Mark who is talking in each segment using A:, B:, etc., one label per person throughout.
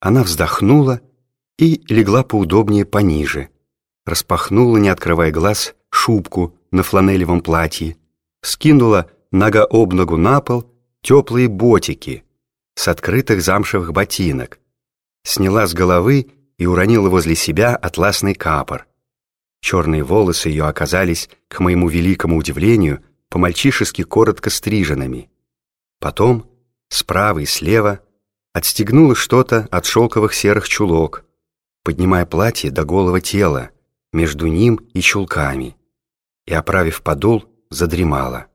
A: Она вздохнула и легла поудобнее пониже, распахнула, не открывая глаз, шубку на фланелевом платье, скинула нога об ногу на пол теплые ботики с открытых замшевых ботинок, сняла с головы и уронила возле себя атласный капор. Черные волосы ее оказались, к моему великому удивлению, по-мальчишески коротко стриженными. Потом, справа и слева, отстегнула что-то от шелковых серых чулок, поднимая платье до голого тела, между ним и чулками, и, оправив подол, задремала.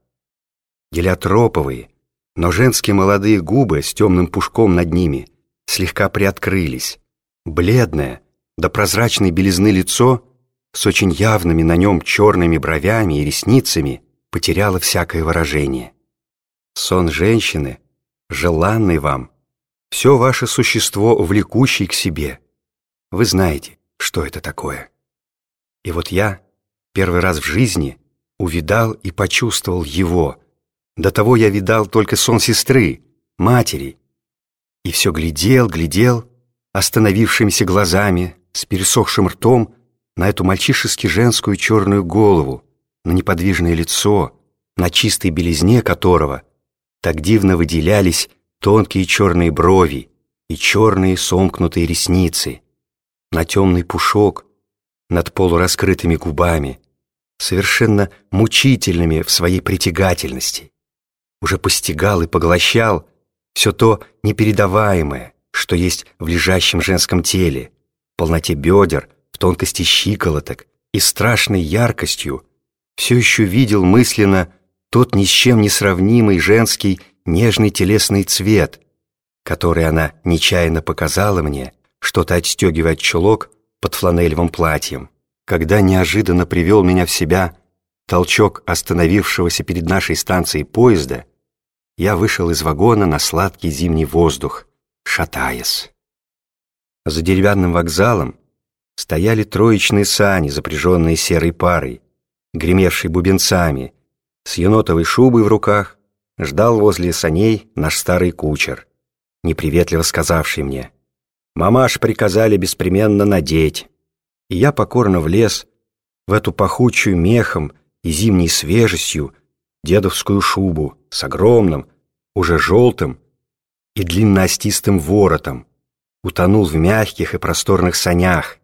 A: Гелиотроповые, но женские молодые губы с темным пушком над ними слегка приоткрылись. Бледное, до прозрачной белизны лицо с очень явными на нем черными бровями и ресницами потеряло всякое выражение. Сон женщины, желанный вам, все ваше существо влекущий к себе. Вы знаете, что это такое. И вот я первый раз в жизни увидал и почувствовал его. До того я видал только сон сестры, матери. И все глядел, глядел, остановившимися глазами, с пересохшим ртом, на эту мальчишески женскую черную голову, на неподвижное лицо, на чистой белизне которого так дивно выделялись тонкие черные брови и черные сомкнутые ресницы, на темный пушок над полураскрытыми губами, совершенно мучительными в своей притягательности, уже постигал и поглощал все то непередаваемое, что есть в лежащем женском теле, полноте бедер, в тонкости щиколоток и страшной яркостью, все еще видел мысленно тот ни с чем не сравнимый женский нежный телесный цвет, который она нечаянно показала мне, что-то отстегивая от чулок под фланелевым платьем, когда неожиданно привел меня в себя толчок остановившегося перед нашей станцией поезда, я вышел из вагона на сладкий зимний воздух, шатаясь. За деревянным вокзалом стояли троечные сани, запряженные серой парой, гремевшей бубенцами, с енотовой шубой в руках, ждал возле саней наш старый кучер, неприветливо сказавший мне, «Мамаш приказали беспременно надеть». И я покорно влез в эту пахучую мехом и зимней свежестью дедовскую шубу с огромным, уже желтым и длинноостистым воротом, утонул в мягких и просторных санях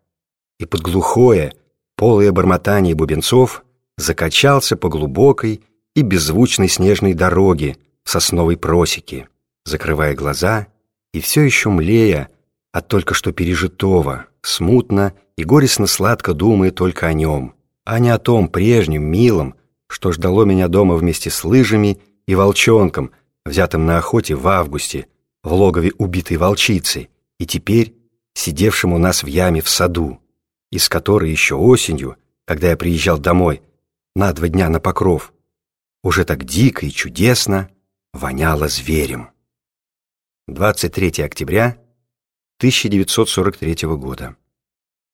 A: и под глухое, полое бормотание бубенцов закачался по глубокой и беззвучной снежной дороге в сосновой просеке, закрывая глаза и все еще млея от только что пережитого, смутно и горестно-сладко думая только о нем, а не о том прежнем, милом, что ждало меня дома вместе с лыжами и волчонком, взятым на охоте в августе, в логове убитой волчицы, и теперь сидевшим у нас в яме в саду, из которой еще осенью, когда я приезжал домой, на два дня на покров, уже так дико и чудесно воняло зверем. 23 октября 1943 года.